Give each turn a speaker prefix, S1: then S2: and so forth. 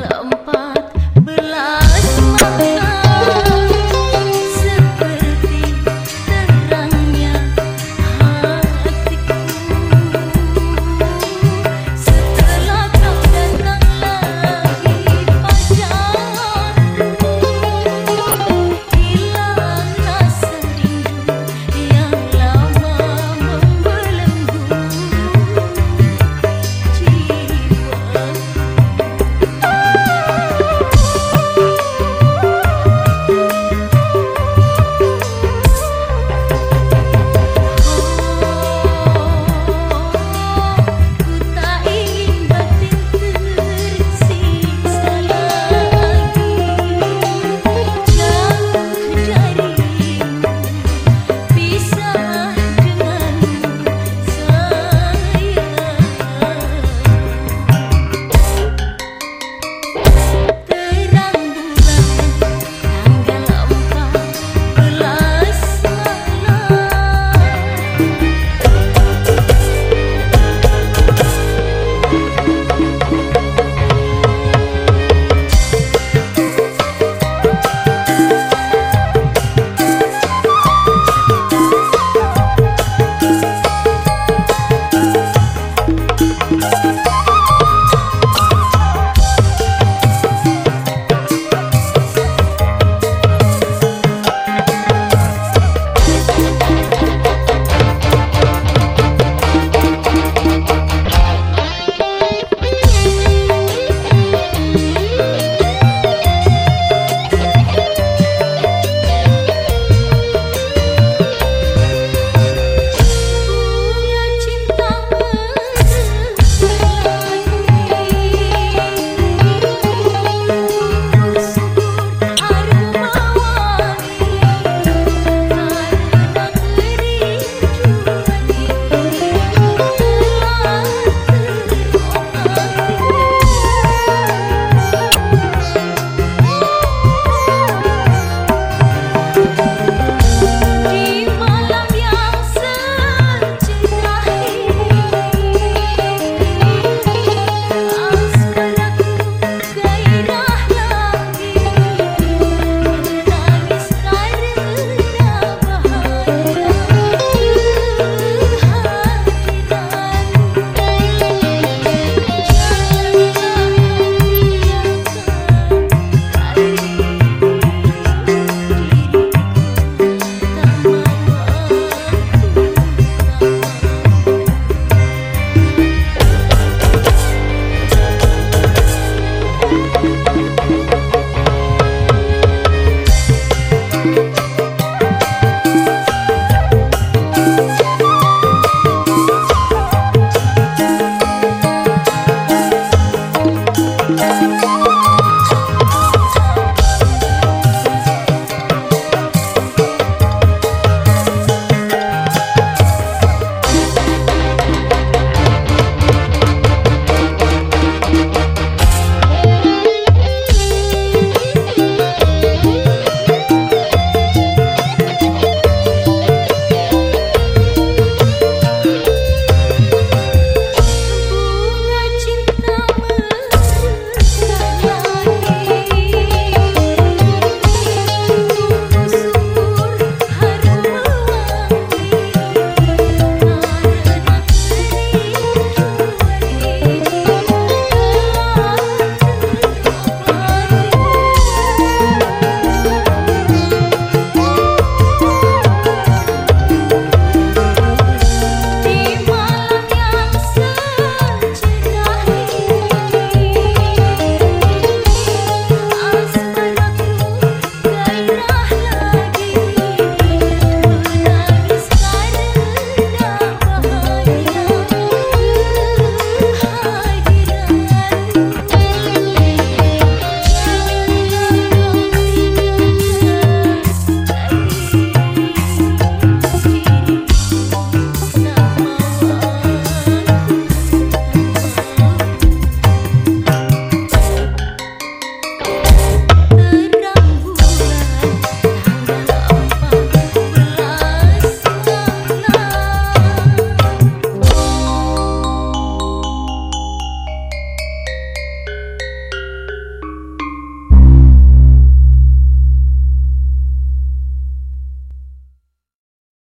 S1: empat